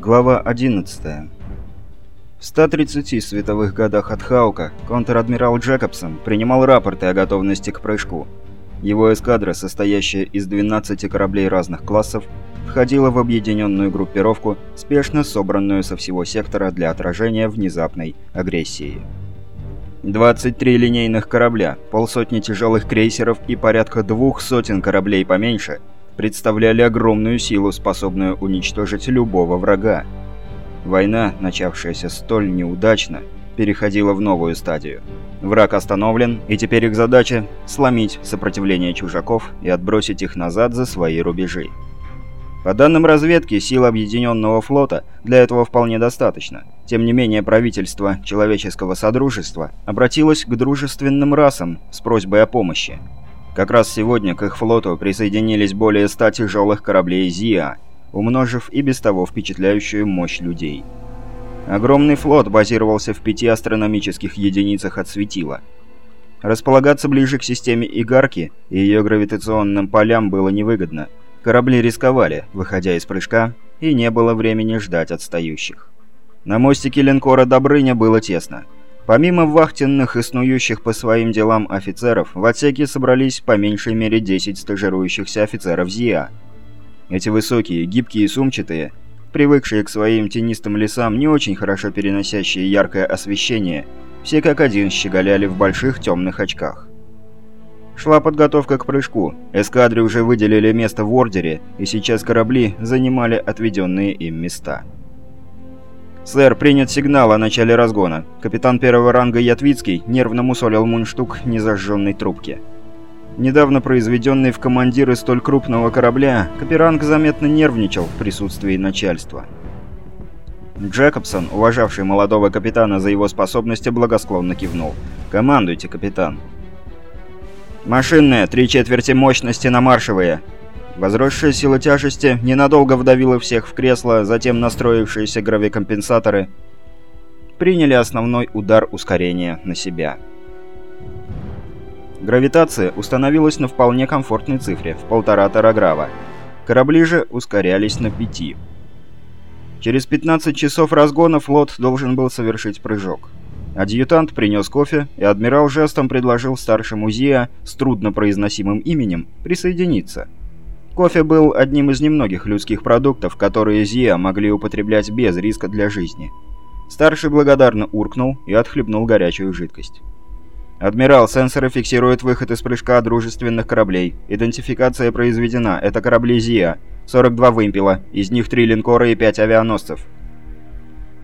Глава 11. В 130 световых годах от Хаука контр-адмирал Джекобсон принимал рапорты о готовности к прыжку. Его эскадра, состоящая из 12 кораблей разных классов, входила в объединенную группировку, спешно собранную со всего сектора для отражения внезапной агрессии. 23 линейных корабля, полсотни тяжелых крейсеров и порядка двух сотен кораблей поменьше – представляли огромную силу, способную уничтожить любого врага. Война, начавшаяся столь неудачно, переходила в новую стадию. Враг остановлен, и теперь их задача – сломить сопротивление чужаков и отбросить их назад за свои рубежи. По данным разведки, сил Объединенного флота для этого вполне достаточно. Тем не менее, правительство Человеческого Содружества обратилось к дружественным расам с просьбой о помощи. Как раз сегодня к их флоту присоединились более ста тяжелых кораблей «Зиа», умножив и без того впечатляющую мощь людей. Огромный флот базировался в пяти астрономических единицах от светила. Располагаться ближе к системе Игарки и ее гравитационным полям было невыгодно. Корабли рисковали, выходя из прыжка, и не было времени ждать отстающих. На мостике линкора «Добрыня» было тесно. Помимо вахтенных и снующих по своим делам офицеров, в отсеке собрались по меньшей мере 10 стажирующихся офицеров ЗИА. Эти высокие, гибкие и сумчатые, привыкшие к своим тенистым лесам, не очень хорошо переносящие яркое освещение, все как один щеголяли в больших темных очках. Шла подготовка к прыжку. Эскадре уже выделили место в ордере, и сейчас корабли занимали отведенные им места. «Сэр, принят сигнал о начале разгона. Капитан первого ранга Ятвицкий нервно мусолил мундштук незажженной трубки. Недавно произведенный в командиры столь крупного корабля, Каперанг заметно нервничал в присутствии начальства. Джекобсон, уважавший молодого капитана за его способности, благосклонно кивнул. «Командуйте, капитан». «Машинная, три четверти мощности на маршевые. Возросшая сила тяжести ненадолго вдавила всех в кресло, затем настроившиеся гравикомпенсаторы приняли основной удар ускорения на себя. Гравитация установилась на вполне комфортной цифре, в полтора тараграва. Корабли же ускорялись на пяти. Через 15 часов разгона флот должен был совершить прыжок. Адъютант принес кофе, и адмирал жестом предложил старшему Зия с труднопроизносимым именем присоединиться – Кофе был одним из немногих людских продуктов, которые Зия могли употреблять без риска для жизни. Старший благодарно уркнул и отхлебнул горячую жидкость. «Адмирал, сенсоры фиксируют выход из прыжка дружественных кораблей. Идентификация произведена. Это корабли Зия. 42 вымпела. Из них 3 линкора и 5 авианосцев».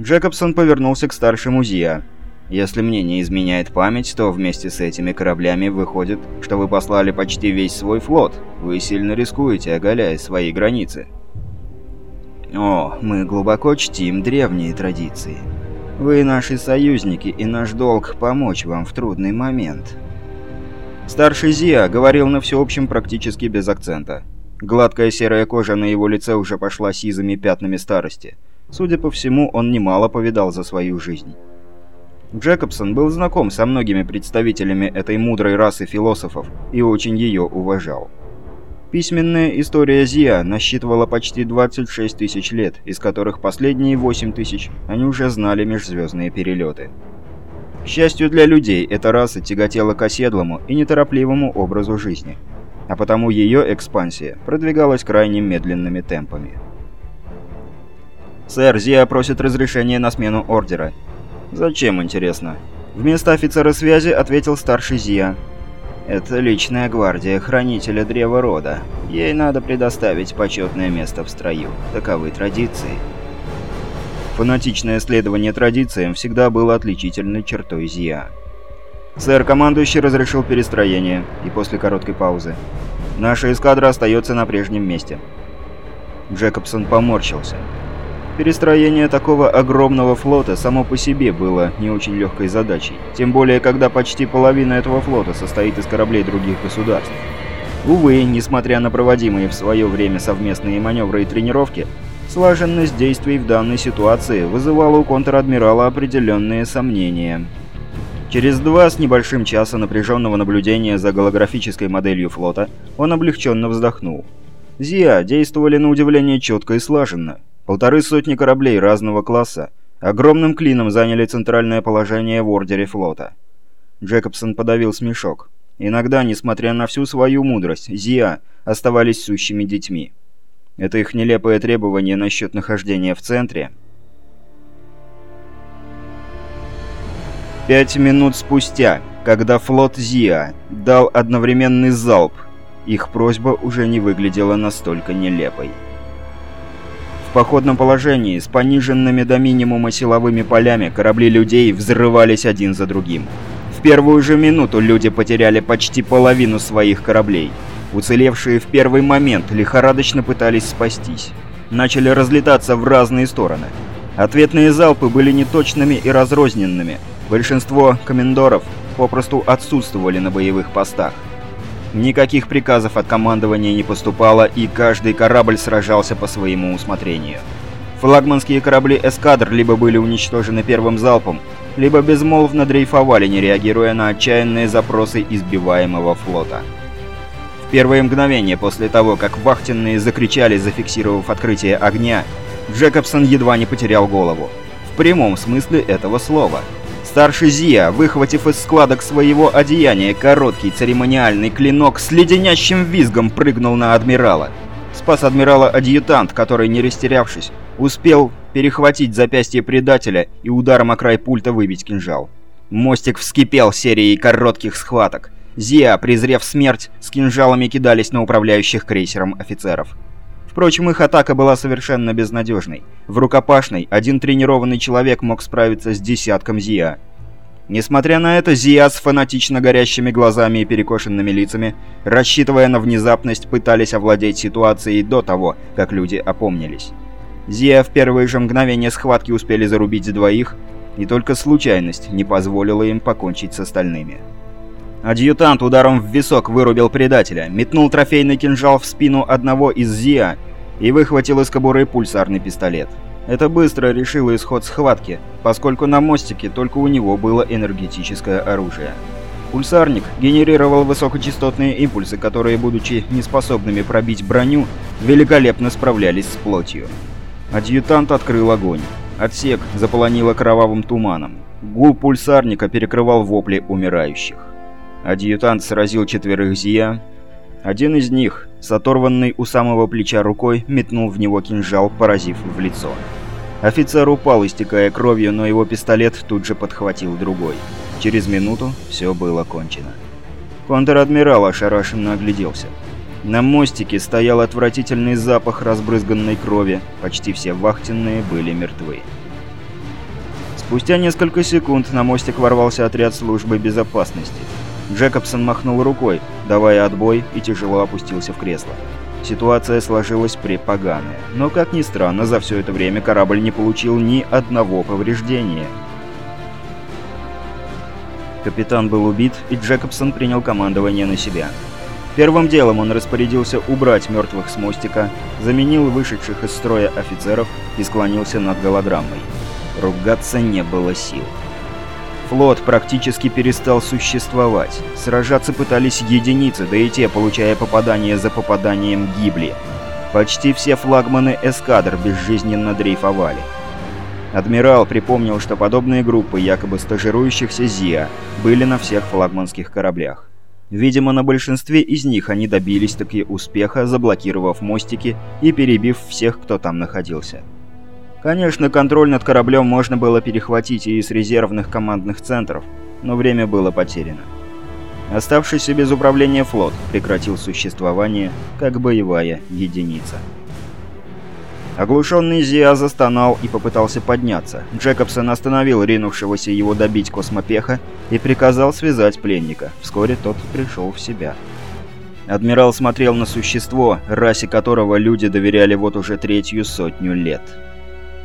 Джекобсон повернулся к старшему Зия. Если мне не изменяет память, то вместе с этими кораблями выходит, что вы послали почти весь свой флот. Вы сильно рискуете, оголяя свои границы. О, мы глубоко чтим древние традиции. Вы наши союзники, и наш долг помочь вам в трудный момент. Старший Зиа говорил на всеобщем практически без акцента. Гладкая серая кожа на его лице уже пошла сизыми пятнами старости. Судя по всему, он немало повидал за свою жизнь. Джекобсон был знаком со многими представителями этой мудрой расы философов и очень ее уважал. Письменная история Зия насчитывала почти 26 тысяч лет, из которых последние 8 тысяч они уже знали межзвездные перелеты. К счастью для людей, эта раса тяготела к оседлому и неторопливому образу жизни, а потому ее экспансия продвигалась крайне медленными темпами. «Сэр, Зия просит разрешения на смену ордера», «Зачем, интересно?» Вместо офицера связи ответил старший Зия. «Это личная гвардия Хранителя Древа Рода. Ей надо предоставить почетное место в строю. Таковы традиции». Фанатичное следование традициям всегда было отличительной чертой Зия. «Сэр, командующий разрешил перестроение». И после короткой паузы. «Наша эскадра остается на прежнем месте». Джекобсон поморщился. Перестроение такого огромного флота само по себе было не очень легкой задачей, тем более когда почти половина этого флота состоит из кораблей других государств. Увы, несмотря на проводимые в свое время совместные маневры и тренировки, слаженность действий в данной ситуации вызывала у контр-адмирала определенные сомнения. Через два с небольшим часа напряженного наблюдения за голографической моделью флота он облегченно вздохнул. ЗИА действовали на удивление четко и слаженно – Полторы сотни кораблей разного класса огромным клином заняли центральное положение в ордере флота. Джекобсон подавил смешок. Иногда, несмотря на всю свою мудрость, Зиа оставались сущими детьми. Это их нелепое требование насчет нахождения в центре. Пять минут спустя, когда флот Зиа дал одновременный залп, их просьба уже не выглядела настолько нелепой. В походном положении, с пониженными до минимума силовыми полями, корабли людей взрывались один за другим. В первую же минуту люди потеряли почти половину своих кораблей. Уцелевшие в первый момент лихорадочно пытались спастись. Начали разлетаться в разные стороны. Ответные залпы были неточными и разрозненными. Большинство комендоров попросту отсутствовали на боевых постах. Никаких приказов от командования не поступало, и каждый корабль сражался по своему усмотрению. Флагманские корабли эскадр либо были уничтожены первым залпом, либо безмолвно дрейфовали, не реагируя на отчаянные запросы избиваемого флота. В первые мгновения после того, как вахтенные закричали, зафиксировав открытие огня, Джекобсон едва не потерял голову. В прямом смысле этого слова – Старший Зия, выхватив из складок своего одеяния короткий церемониальный клинок, с леденящим визгом прыгнул на адмирала. Спас адмирала адъютант, который, не растерявшись, успел перехватить запястье предателя и ударом о край пульта выбить кинжал. Мостик вскипел серией коротких схваток. Зия, презрев смерть, с кинжалами кидались на управляющих крейсером офицеров. Впрочем, их атака была совершенно безнадежной. В рукопашной один тренированный человек мог справиться с десятком Зия. Несмотря на это, Зия с фанатично горящими глазами и перекошенными лицами, рассчитывая на внезапность, пытались овладеть ситуацией до того, как люди опомнились. Зия в первые же мгновения схватки успели зарубить двоих, и только случайность не позволила им покончить с остальными. Адъютант ударом в висок вырубил предателя, метнул трофейный кинжал в спину одного из Зиа и выхватил из кобуры пульсарный пистолет. Это быстро решило исход схватки, поскольку на мостике только у него было энергетическое оружие. Пульсарник генерировал высокочастотные импульсы, которые, будучи неспособными пробить броню, великолепно справлялись с плотью. Адъютант открыл огонь. Отсек заполонило кровавым туманом. Гул пульсарника перекрывал вопли умирающих. Адъютант сразил четверых Зия. Один из них, с оторванной у самого плеча рукой, метнул в него кинжал, поразив в лицо. Офицер упал, истекая кровью, но его пистолет тут же подхватил другой. Через минуту все было кончено. Контр-адмирал ошарашенно огляделся. На мостике стоял отвратительный запах разбрызганной крови, почти все вахтенные были мертвы. Спустя несколько секунд на мостик ворвался отряд службы безопасности. Джекобсон махнул рукой, давая отбой, и тяжело опустился в кресло. Ситуация сложилась препоганая, но, как ни странно, за все это время корабль не получил ни одного повреждения. Капитан был убит, и Джекобсон принял командование на себя. Первым делом он распорядился убрать мертвых с мостика, заменил вышедших из строя офицеров и склонился над голограммой. Ругаться не было сил. Флот практически перестал существовать. Сражаться пытались единицы, да и те, получая попадание за попаданием, гибли. Почти все флагманы эскадр безжизненно дрейфовали. Адмирал припомнил, что подобные группы якобы стажирующихся ЗИА были на всех флагманских кораблях. Видимо, на большинстве из них они добились таки успеха, заблокировав мостики и перебив всех, кто там находился. Конечно, контроль над кораблем можно было перехватить и из резервных командных центров, но время было потеряно. Оставшийся без управления флот прекратил существование как боевая единица. Оглушенный Зиа застонал и попытался подняться. Джекобсон остановил ринувшегося его добить космопеха и приказал связать пленника. Вскоре тот пришел в себя. Адмирал смотрел на существо, расе которого люди доверяли вот уже третью сотню лет.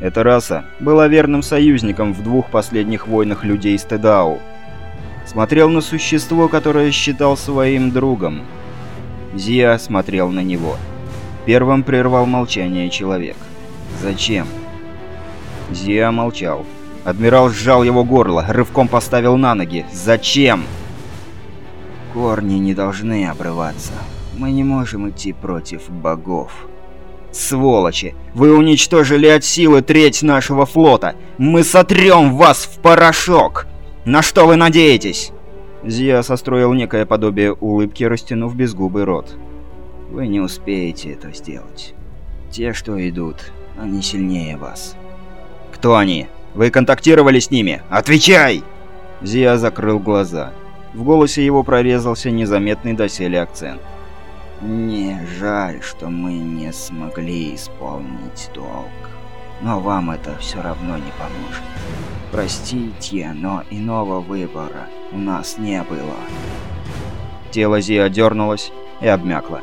Эта раса была верным союзником в двух последних войнах людей с Тедау. Смотрел на существо, которое считал своим другом. Зия смотрел на него. Первым прервал молчание человек. «Зачем?» Зия молчал. Адмирал сжал его горло, рывком поставил на ноги. «Зачем?» «Корни не должны обрываться. Мы не можем идти против богов». Сволочи! Вы уничтожили от силы треть нашего флота! Мы сотрем вас в порошок! На что вы надеетесь?» Зия состроил некое подобие улыбки, растянув безгубый рот. «Вы не успеете это сделать. Те, что идут, они сильнее вас». «Кто они? Вы контактировали с ними? Отвечай!» Зия закрыл глаза. В голосе его прорезался незаметный доселе акцент. «Мне жаль, что мы не смогли исполнить долг. Но вам это все равно не поможет. Простите, но иного выбора у нас не было». Тело Зия дернулось и обмякло.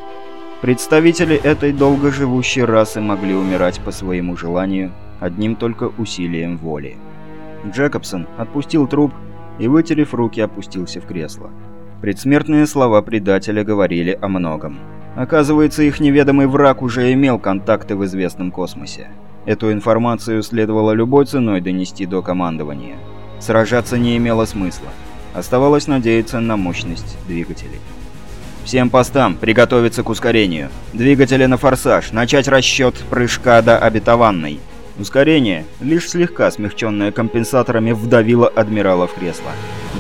Представители этой долгоживущей расы могли умирать по своему желанию одним только усилием воли. Джекобсон отпустил труп и, вытерев руки, опустился в кресло. Предсмертные слова предателя говорили о многом. Оказывается, их неведомый враг уже имел контакты в известном космосе. Эту информацию следовало любой ценой донести до командования. Сражаться не имело смысла. Оставалось надеяться на мощность двигателей. Всем постам приготовиться к ускорению. Двигатели на форсаж, начать расчет прыжка до обетованной. Ускорение, лишь слегка смягченное компенсаторами, вдавило адмирала в кресло.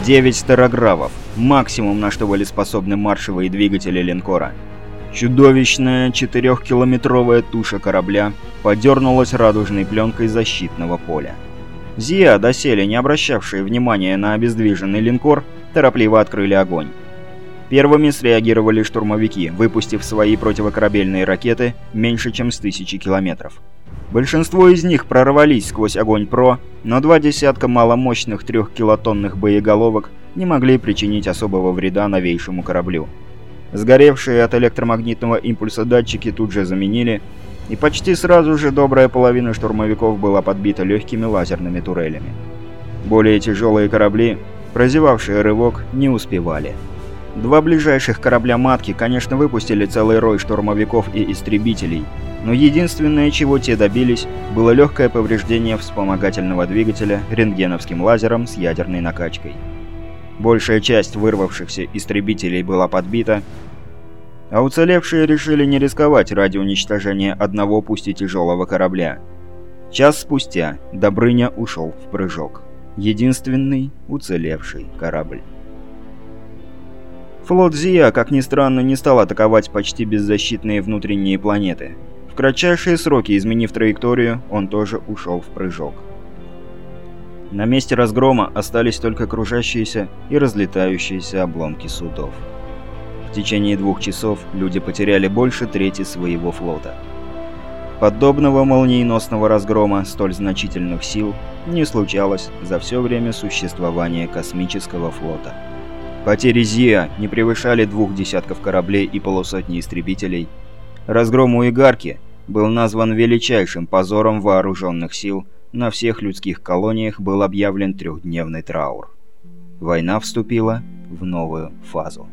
9 терагравов, максимум на что были способны маршевые двигатели линкора. Чудовищная четырехкилометровая туша корабля подернулась радужной пленкой защитного поля. Зия, доселе не обращавшие внимания на обездвиженный линкор, торопливо открыли огонь. Первыми среагировали штурмовики, выпустив свои противокорабельные ракеты меньше чем с тысячи километров. Большинство из них прорвались сквозь огонь ПРО, но два десятка маломощных трехкилотонных боеголовок не могли причинить особого вреда новейшему кораблю. Сгоревшие от электромагнитного импульса датчики тут же заменили, и почти сразу же добрая половина штурмовиков была подбита легкими лазерными турелями. Более тяжелые корабли, прозевавшие рывок, не успевали. Два ближайших корабля-матки, конечно, выпустили целый рой штурмовиков и истребителей, но единственное, чего те добились, было легкое повреждение вспомогательного двигателя рентгеновским лазером с ядерной накачкой. Большая часть вырвавшихся истребителей была подбита, а уцелевшие решили не рисковать ради уничтожения одного пусть и тяжелого корабля. Час спустя Добрыня ушел в прыжок. Единственный уцелевший корабль. Флот Зия, как ни странно, не стал атаковать почти беззащитные внутренние планеты кратчайшие сроки, изменив траекторию, он тоже ушел в прыжок. На месте разгрома остались только кружащиеся и разлетающиеся обломки судов. В течение двух часов люди потеряли больше трети своего флота. Подобного молниеносного разгрома столь значительных сил не случалось за все время существования космического флота. Потери Зия не превышали двух десятков кораблей и полусотни истребителей. Разгром у Игарки был назван величайшим позором вооруженных сил, на всех людских колониях был объявлен трехдневный траур. Война вступила в новую фазу.